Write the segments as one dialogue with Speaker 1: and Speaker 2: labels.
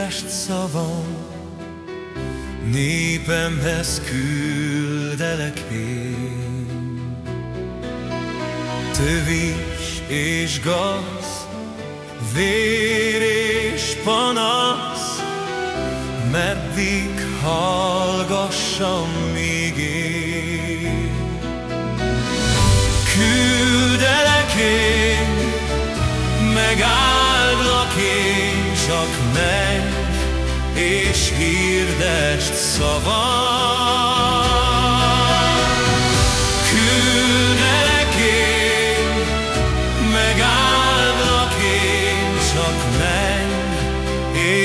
Speaker 1: híres szavam, népemhez küldelek én. Tövis és gaz, vér és panasz, meddig hallgassam még én. Szavam.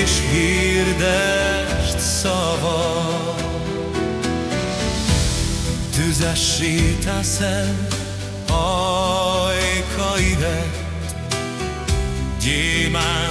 Speaker 1: és hirdest szava. Tüzessé teszem ajkaidet, gyémán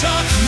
Speaker 1: talk